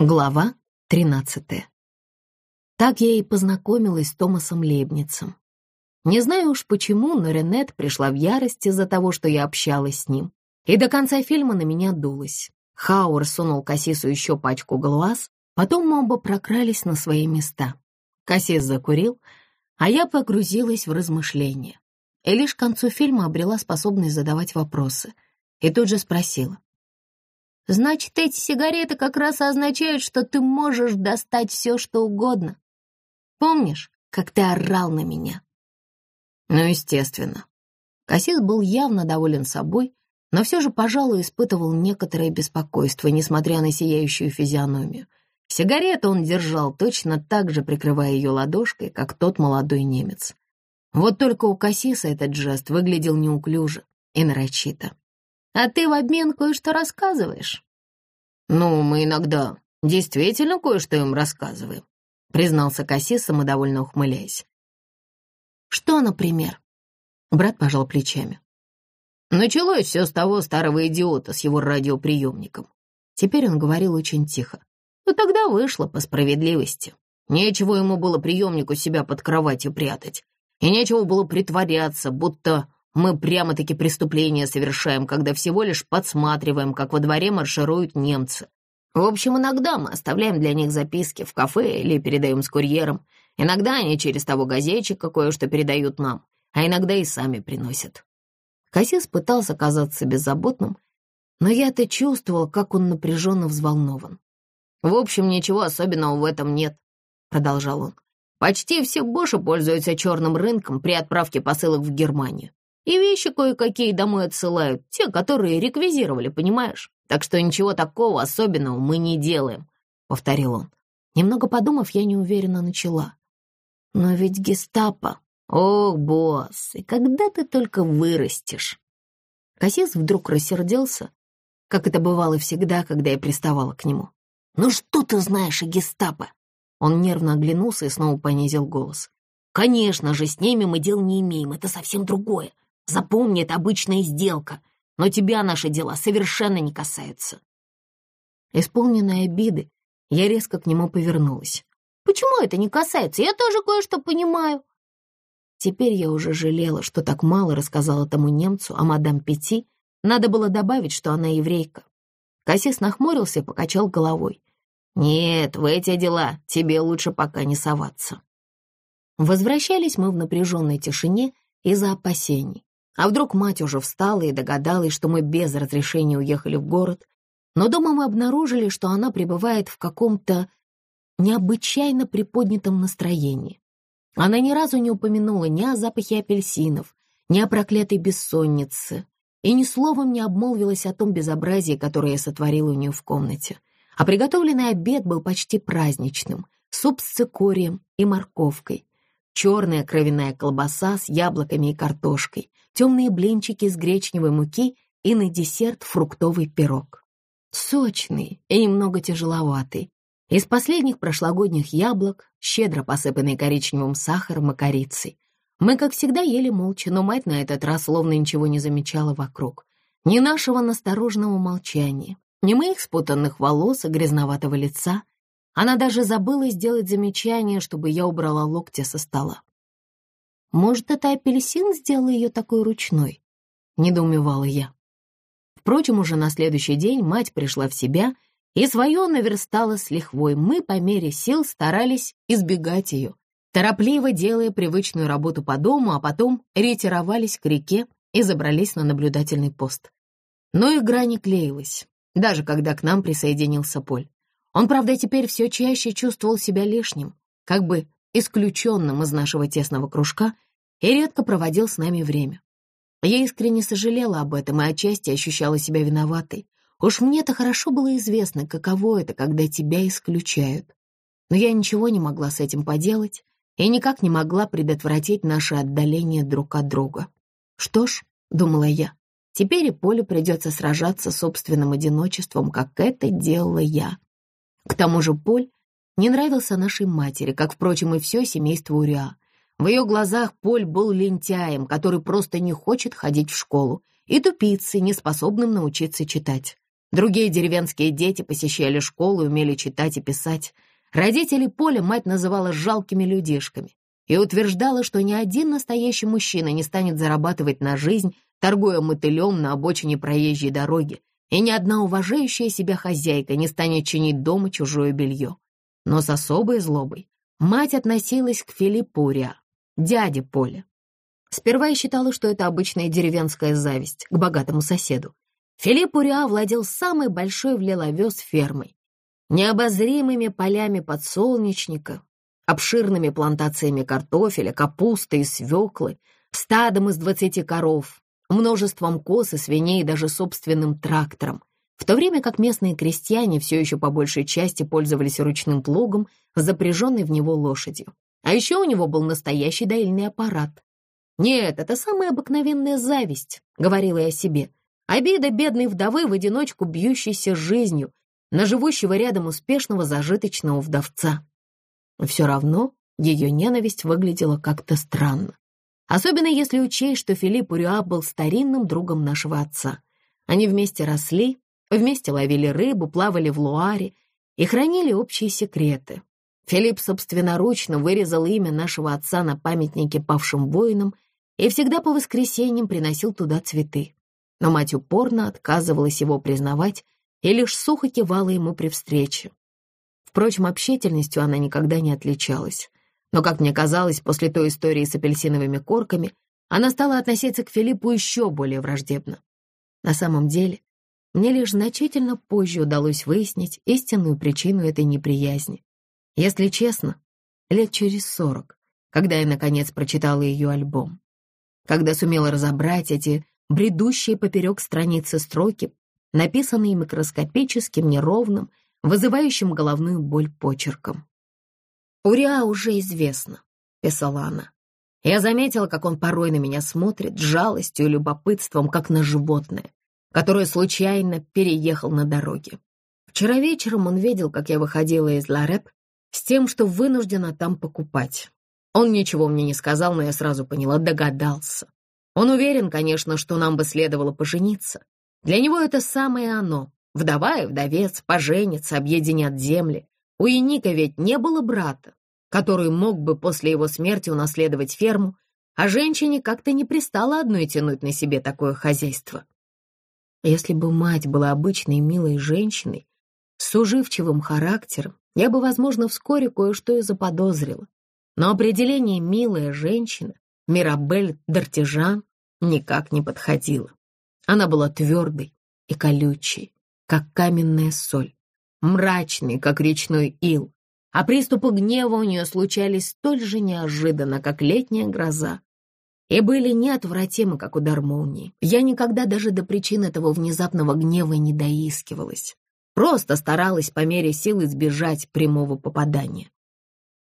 Глава 13. Так я и познакомилась с Томасом Лейбницем. Не знаю уж почему, но Ренет пришла в ярость из-за того, что я общалась с ним, и до конца фильма на меня дулась. Хауэр сунул Кассису еще пачку глаз, потом мы оба прокрались на свои места. Кассис закурил, а я погрузилась в размышления. И лишь к концу фильма обрела способность задавать вопросы. И тут же спросила. Значит, эти сигареты как раз означают, что ты можешь достать все, что угодно. Помнишь, как ты орал на меня? Ну, естественно. Кассис был явно доволен собой, но все же, пожалуй, испытывал некоторое беспокойство, несмотря на сияющую физиономию. Сигарету он держал точно так же, прикрывая ее ладошкой, как тот молодой немец. Вот только у Кассиса этот жест выглядел неуклюже и нарочито. А ты в обмен кое-что рассказываешь?» «Ну, мы иногда действительно кое-что им рассказываем», признался Касси, самодовольно ухмыляясь. «Что, например?» Брат пожал плечами. Началось все с того старого идиота с его радиоприемником. Теперь он говорил очень тихо. Но «Ну, тогда вышло по справедливости. Нечего ему было приемник у себя под кроватью прятать. И нечего было притворяться, будто мы прямо-таки преступление совершаем, когда всего лишь подсматриваем, как во дворе маршируют немцы. В общем, иногда мы оставляем для них записки в кафе или передаем с курьером. Иногда они через того газетчика кое-что передают нам, а иногда и сами приносят. Кассис пытался казаться беззаботным, но я-то чувствовал, как он напряженно взволнован. «В общем, ничего особенного в этом нет», — продолжал он. «Почти все Боши пользуются черным рынком при отправке посылок в Германию. И вещи кое-какие домой отсылают, те, которые реквизировали, понимаешь? Так что ничего такого особенного мы не делаем», — повторил он. Немного подумав, я неуверенно начала. «Но ведь гестапо...» «Ох, босс, и когда ты только вырастешь?» Кассис вдруг рассердился, как это бывало всегда, когда я приставала к нему. «Ну что ты знаешь о гестапо?» Он нервно оглянулся и снова понизил голос. «Конечно же, с ними мы дел не имеем, это совсем другое. Запомни, это обычная сделка, но тебя наши дела совершенно не касаются. Исполненная обиды, я резко к нему повернулась. Почему это не касается? Я тоже кое-что понимаю. Теперь я уже жалела, что так мало рассказала тому немцу о мадам Пяти. Надо было добавить, что она еврейка. Кассис нахмурился и покачал головой. «Нет, в эти дела тебе лучше пока не соваться». Возвращались мы в напряженной тишине из-за опасений. А вдруг мать уже встала и догадалась, что мы без разрешения уехали в город, но дома мы обнаружили, что она пребывает в каком-то необычайно приподнятом настроении. Она ни разу не упомянула ни о запахе апельсинов, ни о проклятой бессоннице, и ни словом не обмолвилась о том безобразии, которое я сотворила у нее в комнате. А приготовленный обед был почти праздничным, суп с цикорием и морковкой, черная кровяная колбаса с яблоками и картошкой, темные блинчики из гречневой муки и на десерт фруктовый пирог. Сочный и немного тяжеловатый. Из последних прошлогодних яблок, щедро посыпанный коричневым сахаром и корицей. Мы, как всегда, ели молча, но мать на этот раз словно ничего не замечала вокруг. Ни нашего настороженного молчания, ни моих спутанных волос и грязноватого лица — она даже забыла сделать замечание, чтобы я убрала локти со стола. «Может, это апельсин сделал ее такой ручной?» — недоумевала я. Впрочем, уже на следующий день мать пришла в себя и свое наверстала с лихвой. Мы по мере сил старались избегать ее, торопливо делая привычную работу по дому, а потом ретировались к реке и забрались на наблюдательный пост. Но игра не клеилась, даже когда к нам присоединился Поль. Он, правда, теперь все чаще чувствовал себя лишним, как бы исключенным из нашего тесного кружка и редко проводил с нами время. Я искренне сожалела об этом и отчасти ощущала себя виноватой. Уж мне-то хорошо было известно, каково это, когда тебя исключают. Но я ничего не могла с этим поделать и никак не могла предотвратить наше отдаление друг от друга. Что ж, думала я, теперь и Поле придется сражаться с собственным одиночеством, как это делала я. К тому же Поль не нравился нашей матери, как, впрочем, и все семейство Уриа. В ее глазах Поль был лентяем, который просто не хочет ходить в школу, и тупицей, неспособным научиться читать. Другие деревенские дети посещали школу и умели читать и писать. Родители Поля мать называла жалкими людишками и утверждала, что ни один настоящий мужчина не станет зарабатывать на жизнь, торгуя мотылем на обочине проезжей дороги, и ни одна уважающая себя хозяйка не станет чинить дома чужое белье. Но с особой злобой мать относилась к Филиппу Ря, дяде Поля. Сперва я считала, что это обычная деревенская зависть к богатому соседу. Филипп Уриа владел самой большой в Леловес фермой, необозримыми полями подсолнечника, обширными плантациями картофеля, капусты и свеклы, стадом из двадцати коров, множеством коз и свиней и даже собственным трактором, в то время как местные крестьяне все еще по большей части пользовались ручным плугом, запряженной в него лошадью. А еще у него был настоящий доильный аппарат. «Нет, это самая обыкновенная зависть», — говорила я себе. «Обида бедной вдовы в одиночку бьющейся жизнью, на живущего рядом успешного зажиточного вдовца. Все равно ее ненависть выглядела как-то странно. Особенно если учесть, что Филипп Урюа был старинным другом нашего отца. Они вместе росли, вместе ловили рыбу, плавали в Луаре и хранили общие секреты. Филипп собственноручно вырезал имя нашего отца на памятнике павшим воинам и всегда по воскресеньям приносил туда цветы. Но мать упорно отказывалась его признавать и лишь сухо кивала ему при встрече. Впрочем, общительностью она никогда не отличалась. Но, как мне казалось, после той истории с апельсиновыми корками, она стала относиться к Филиппу еще более враждебно. На самом деле, мне лишь значительно позже удалось выяснить истинную причину этой неприязни. Если честно, лет через сорок, когда я, наконец, прочитала ее альбом. Когда сумела разобрать эти бредущие поперек страницы строки, написанные микроскопическим, неровным, вызывающим головную боль почерком. «Уриа уже известно», — писала она. Я заметила, как он порой на меня смотрит с жалостью и любопытством, как на животное, которое случайно переехал на дороге. Вчера вечером он видел, как я выходила из Лареп с тем, что вынуждена там покупать. Он ничего мне не сказал, но я сразу поняла, догадался. Он уверен, конечно, что нам бы следовало пожениться, для него это самое оно. Вдова и вдовец поженятся, объединят земли. У Яника ведь не было брата, который мог бы после его смерти унаследовать ферму, а женщине как-то не пристало одной тянуть на себе такое хозяйство. Если бы мать была обычной милой женщиной, с уживчивым характером, я бы, возможно, вскоре кое-что и заподозрила. Но определение «милая женщина» Мирабель Дартижан никак не подходило. Она была твердой и колючей, как каменная соль, мрачной, как речной ил, а приступы гнева у нее случались столь же неожиданно, как летняя гроза, и были неотвратимы, как удар молнии. Я никогда даже до причин этого внезапного гнева не доискивалась, просто старалась по мере сил избежать прямого попадания.